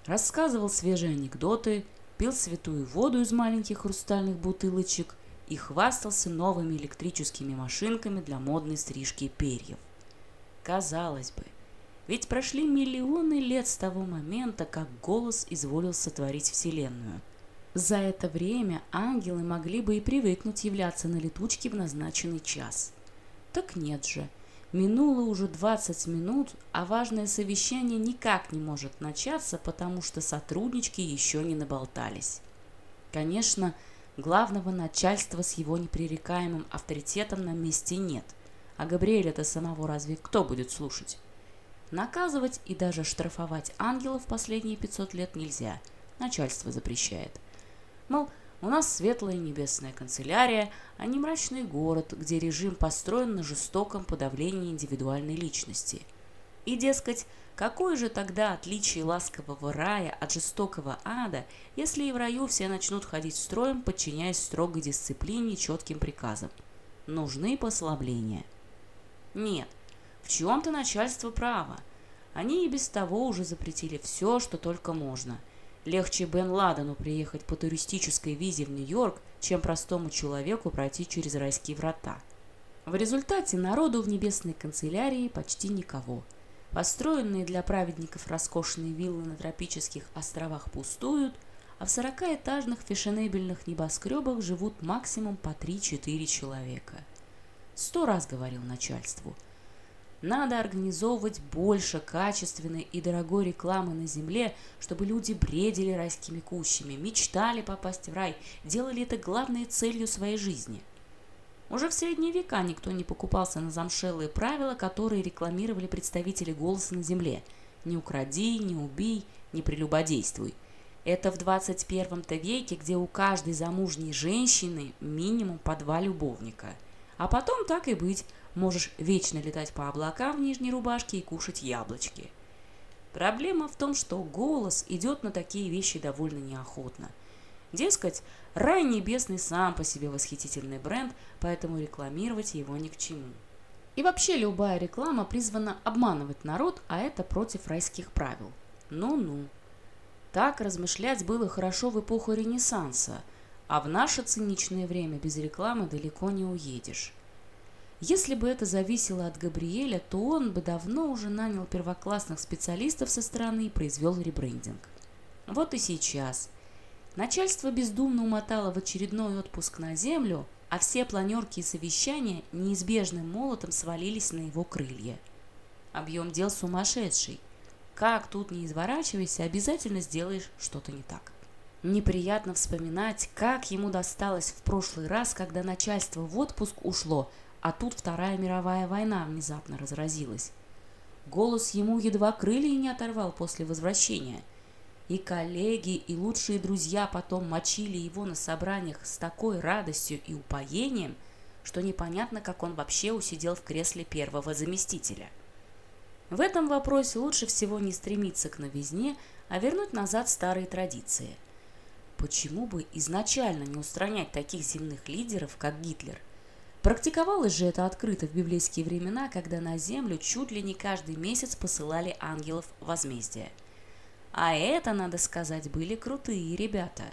Глава вторая. Ребрендинг. Понедельник, 12 часов 27 минут. Сидя в высоком серебряном кресле под огромным панно в виде двух скрещенных крыльев, Габриэль пристально рассматривал присутствующих. В нем постепенно закипала холодная ярость. Народ за длинным столом, можно сказать, резвился – рассказывал свежие анекдоты, пил святую воду из маленьких хрустальных бутылочек и хвастался новыми электрическими машинками для модной стрижки перьев. Казалось бы, ведь прошли миллионы лет с того момента, как голос изволил сотворить Вселенную. За это время ангелы могли бы и привыкнуть являться на летучке в назначенный час. Так нет же – Минуло уже 20 минут, а важное совещание никак не может начаться, потому что сотруднички еще не наболтались. Конечно, главного начальства с его непререкаемым авторитетом на месте нет. А Габриэля-то самого разве кто будет слушать? Наказывать и даже штрафовать ангелов последние 500 лет нельзя. Начальство запрещает. Мол, у нас светлая небесная канцелярия, а не мрачный город, где режим построен на жестоком подавлении индивидуальной личности. И, дескать, какое же тогда отличие ласкового рая от жестокого ада, если и в раю все начнут ходить строем, подчиняясь строгой дисциплине и четким приказам? Нужны послабления. Нет, в чем-то начальство право. Они и без того уже запретили все, что только можно – Легче Бен Ладену приехать по туристической визе в Нью-Йорк, чем простому человеку пройти через райские врата. В результате народу в небесной канцелярии почти никого. Построенные для праведников роскошные виллы на тропических островах пустуют, а в 40-этажных фешенебельных небоскребах живут максимум по 3-4 человека. Сто раз говорил начальству – Надо организовывать больше качественной и дорогой рекламы на земле, чтобы люди бредили райскими кущами, мечтали попасть в рай, делали это главной целью своей жизни. Уже в средние века никто не покупался на замшелые правила, которые рекламировали представители голоса на земле. «Не укради, не убей, не прелюбодействуй». Это в 21 веке, где у каждой замужней женщины минимум по два любовника. А потом так и быть – Можешь вечно летать по облакам в нижней рубашке и кушать яблочки. Проблема в том, что голос идет на такие вещи довольно неохотно. Дескать, рай небесный сам по себе восхитительный бренд, поэтому рекламировать его ни к чему. И вообще любая реклама призвана обманывать народ, а это против райских правил. Ну-ну. Так размышлять было хорошо в эпоху Ренессанса, а в наше циничное время без рекламы далеко не уедешь. Если бы это зависело от Габриэля, то он бы давно уже нанял первоклассных специалистов со стороны и произвел ребрендинг. Вот и сейчас. Начальство бездумно умотало в очередной отпуск на землю, а все планерки и совещания неизбежным молотом свалились на его крылья. Объем дел сумасшедший. Как тут не изворачивайся, обязательно сделаешь что-то не так. Неприятно вспоминать, как ему досталось в прошлый раз, когда начальство в отпуск ушло, а тут Вторая мировая война внезапно разразилась. Голос ему едва крылья не оторвал после возвращения. И коллеги, и лучшие друзья потом мочили его на собраниях с такой радостью и упоением, что непонятно, как он вообще усидел в кресле первого заместителя. В этом вопросе лучше всего не стремиться к новизне, а вернуть назад старые традиции. Почему бы изначально не устранять таких земных лидеров, как Гитлер – Практиковалось же это открыто в библейские времена, когда на землю чуть ли не каждый месяц посылали ангелов возмездия. А это, надо сказать, были крутые ребята.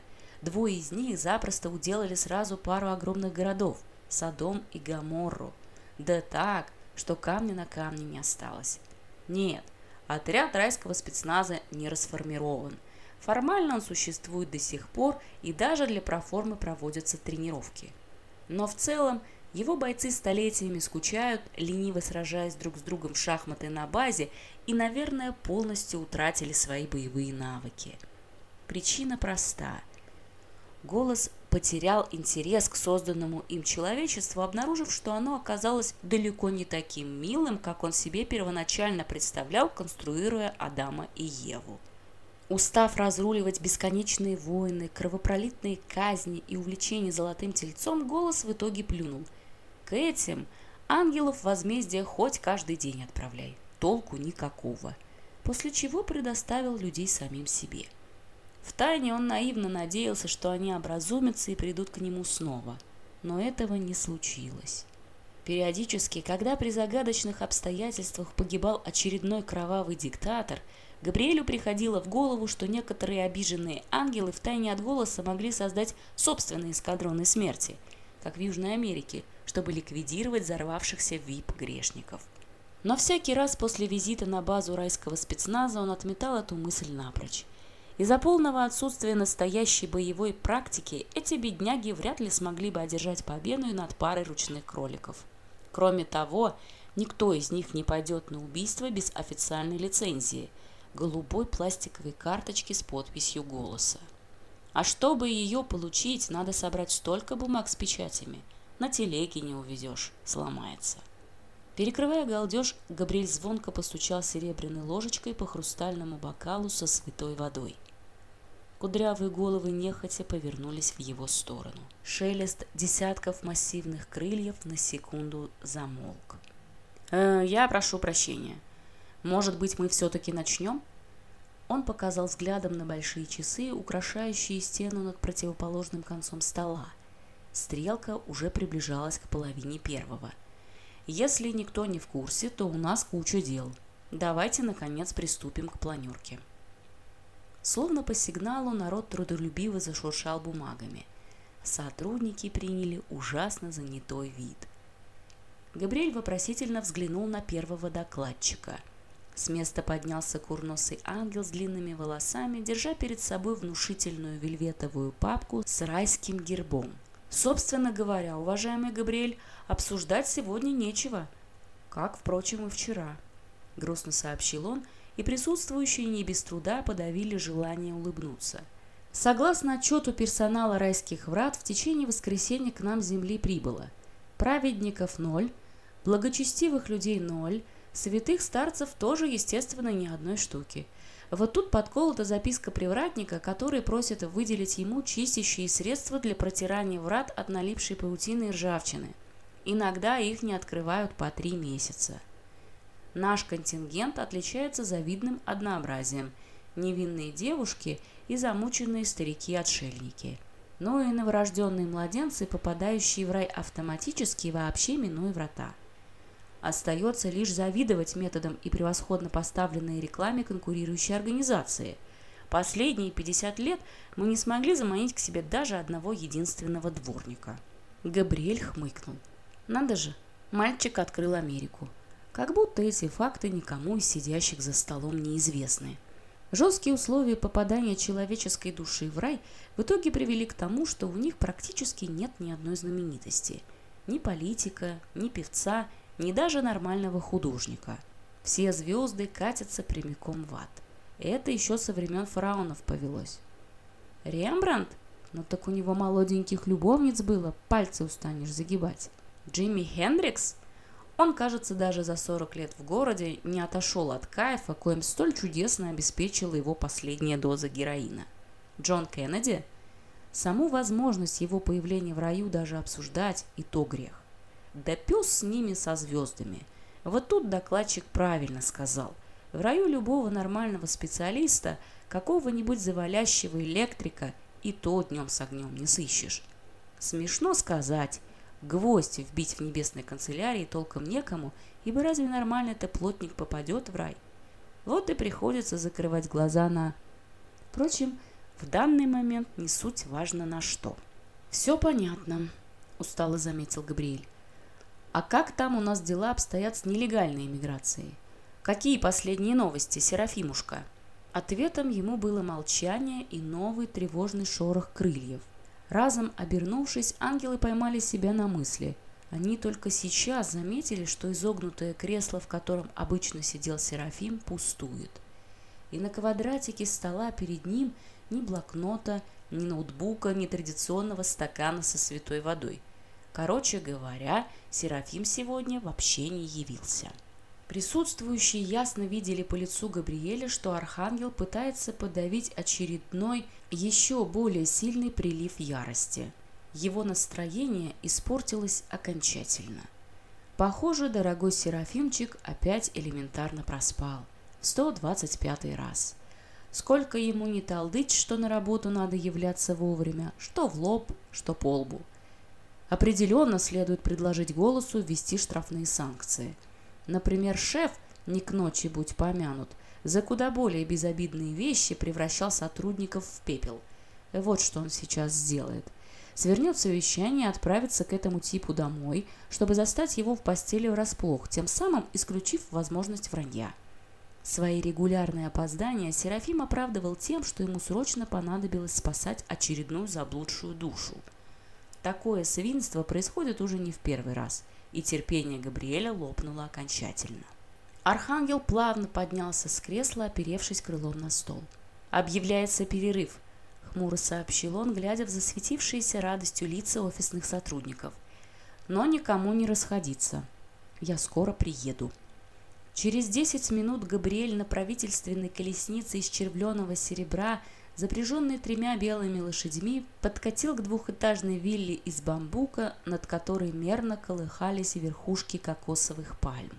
Двое из них запросто уделали сразу пару огромных городов – Содом и Гаморру. Да так, что камня на камне не осталось. Нет, отряд райского спецназа не расформирован. Формально он существует до сих пор и даже для проформы проводятся тренировки. Но в целом – его бойцы столетиями скучают, лениво сражаясь друг с другом в шахматы на базе и, наверное, полностью утратили свои боевые навыки. Причина проста. Голос потерял интерес к созданному им человечеству, обнаружив, что оно оказалось далеко не таким милым, как он себе первоначально представлял, конструируя Адама и Еву. Устав разруливать бесконечные войны, кровопролитные казни и увлечение золотым тельцом, голос в итоге плюнул. К этим ангелов возмездия хоть каждый день отправляй, толку никакого. После чего предоставил людей самим себе. Втайне он наивно надеялся, что они образумятся и придут к нему снова. Но этого не случилось. Периодически, когда при загадочных обстоятельствах погибал очередной кровавый диктатор – Габриэлю приходило в голову, что некоторые обиженные ангелы втайне от голоса могли создать собственные эскадроны смерти, как в Южной Америке, чтобы ликвидировать взорвавшихся VIP грешников Но всякий раз после визита на базу райского спецназа он отметал эту мысль напрочь. Из-за полного отсутствия настоящей боевой практики эти бедняги вряд ли смогли бы одержать победу и над парой ручных кроликов. Кроме того, никто из них не пойдет на убийство без официальной лицензии – голубой пластиковой карточки с подписью голоса. А чтобы ее получить, надо собрать столько бумаг с печатями. На телеге не увезешь, сломается. Перекрывая галдеж, Габриэль звонко постучал серебряной ложечкой по хрустальному бокалу со святой водой. Кудрявые головы нехотя повернулись в его сторону. Шелест десятков массивных крыльев на секунду замолк. «Э, «Я прошу прощения», может быть, мы все-таки начнем?» Он показал взглядом на большие часы, украшающие стену над противоположным концом стола. Стрелка уже приближалась к половине первого. «Если никто не в курсе, то у нас куча дел. Давайте, наконец, приступим к планерке». Словно по сигналу народ трудолюбиво зашуршал бумагами. Сотрудники приняли ужасно занятой вид. Габриэль вопросительно взглянул на первого докладчика – с места поднялся курносый ангел с длинными волосами, держа перед собой внушительную вельветовую папку с райским гербом. Собственно говоря, уважаемый Габриэль, обсуждать сегодня нечего, как, впрочем, и вчера, грустно сообщил он, и присутствующие не без труда подавили желание улыбнуться. Согласно отчету персонала райских врат, в течение воскресенья к нам с земли прибыло праведников ноль, благочестивых людей ноль, Святых старцев тоже, естественно, ни одной штуки. Вот тут подколота записка привратника, который просит выделить ему чистящие средства для протирания врат от налипшей паутины и ржавчины. Иногда их не открывают по три месяца. Наш контингент отличается завидным однообразием. Невинные девушки и замученные старики-отшельники. Но и новорожденные младенцы, попадающие в рай автоматически, вообще минуя врата. Остается лишь завидовать методам и превосходно поставленной рекламе конкурирующей организации. Последние 50 лет мы не смогли заманить к себе даже одного единственного дворника. Габриэль хмыкнул. Надо же, мальчик открыл Америку. Как будто эти факты никому из сидящих за столом неизвестны. Жесткие условия попадания человеческой души в рай в итоге привели к тому, что у них практически нет ни одной знаменитости. Ни политика, ни певца – ни даже нормального художника. Все звезды катятся прямиком в ад. Это еще со времен фараонов повелось. Рембрандт? Ну так у него молоденьких любовниц было, пальцы устанешь загибать. Джимми Хендрикс? Он, кажется, даже за 40 лет в городе не отошел от кайфа, коим столь чудесно обеспечила его последняя доза героина. Джон Кеннеди? Саму возможность его появления в раю даже обсуждать и то грех. Да пес с ними со звездами. Вот тут докладчик правильно сказал. В раю любого нормального специалиста, какого-нибудь завалящего электрика, и то днем с огнем не сыщешь. Смешно сказать. Гвоздь вбить в небесной канцелярии толком некому, ибо разве нормальный-то плотник попадет в рай? Вот и приходится закрывать глаза на... Впрочем, в данный момент не суть важно на что. «Все А как там у нас дела обстоят с нелегальной иммиграцией? Какие последние новости, Серафимушка? Ответом ему было молчание и новый тревожный шорох крыльев. Разом обернувшись, ангелы поймали себя на мысли. Они только сейчас заметили, что изогнутое кресло, в котором обычно сидел Серафим, пустует. И на квадратике стола перед ним ни блокнота, ни ноутбука, ни традиционного стакана со святой водой – Короче говоря, Серафим сегодня вообще не явился. Присутствующие ясно видели по лицу Габриэля, что архангел пытается подавить очередной, еще более сильный прилив ярости. Его настроение испортилось окончательно. Похоже, дорогой Серафимчик опять элементарно проспал. 125 раз. Сколько ему не толдыть, что на работу надо являться вовремя, что в лоб, что по лбу – Определенно следует предложить голосу ввести штрафные санкции. Например, шеф, не к ночи будь помянут, за куда более безобидные вещи превращал сотрудников в пепел. Вот что он сейчас сделает. Свернет совещание, отправится к этому типу домой, чтобы застать его в постели врасплох, тем самым исключив возможность вранья. Свои регулярные опоздания Серафим оправдывал тем, что ему срочно понадобилось спасать очередную заблудшую душу – такое свинство происходит уже не в первый раз, и терпение Габриэля лопнуло окончательно. Архангел плавно поднялся с кресла, оперевшись крылом на стол. «Объявляется перерыв», — хмуро сообщил он, глядя в засветившиеся радостью лица офисных сотрудников. «Но никому не расходиться. Я скоро приеду». Через десять минут Габриэль на правительственной колеснице из червленого серебра — запряженный тремя белыми лошадьми, подкатил к двухэтажной вилле из бамбука, над которой мерно колыхались верхушки кокосовых пальм.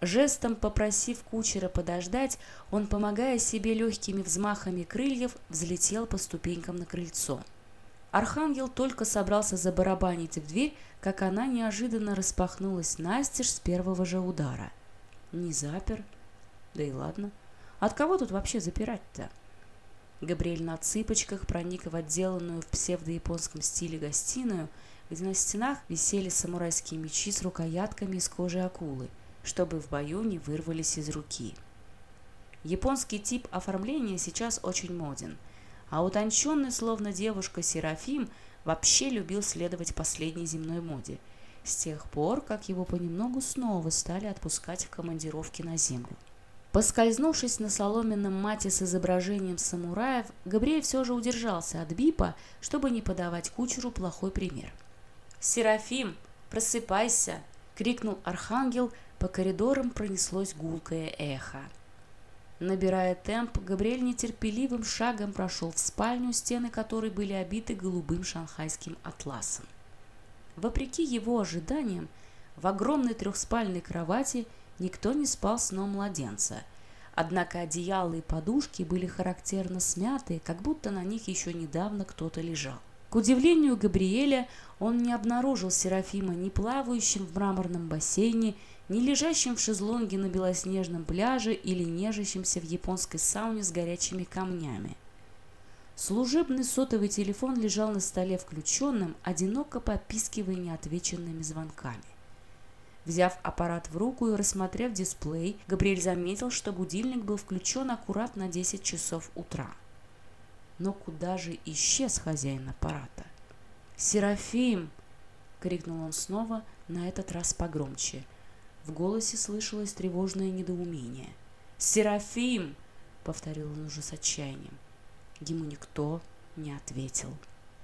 Жестом попросив кучера подождать, он, помогая себе легкими взмахами крыльев, взлетел по ступенькам на крыльцо. Архангел только собрался забарабанить в дверь, как она неожиданно распахнулась настежь с первого же удара. Не запер. Да и ладно. От кого тут вообще запирать-то? Габриэль на цыпочках проник в отделанную в псевдояпонском стиле гостиную, где на стенах висели самурайские мечи с рукоятками из кожи акулы, чтобы в бою не вырвались из руки. Японский тип оформления сейчас очень моден, а утонченный, словно девушка, Серафим вообще любил следовать последней земной моде, с тех пор, как его понемногу снова стали отпускать в командировки на землю. Поскользнувшись на соломенном мате с изображением самураев, Габриэль все же удержался от бипа, чтобы не подавать кучеру плохой пример. «Серафим, просыпайся!» — крикнул архангел, по коридорам пронеслось гулкое эхо. Набирая темп, Габриэль нетерпеливым шагом прошел в спальню, стены которой были обиты голубым шанхайским атласом. Вопреки его ожиданиям, в огромной трехспальной кровати – Никто не спал сном младенца. Однако одеяла и подушки были характерно смятые, как будто на них еще недавно кто-то лежал. К удивлению Габриэля, он не обнаружил Серафима ни плавающим в мраморном бассейне, ни лежащим в шезлонге на белоснежном пляже или нежащимся в японской сауне с горячими камнями. Служебный сотовый телефон лежал на столе включенным, одиноко попискивая неотвеченными звонками. Взяв аппарат в руку и рассмотрев дисплей, Габриэль заметил, что будильник был включен аккурат на 10 часов утра. Но куда же исчез хозяин аппарата? «Серафим!» — крикнул он снова, на этот раз погромче. В голосе слышалось тревожное недоумение. «Серафим!» — повторил он уже с отчаянием. Ему никто не ответил.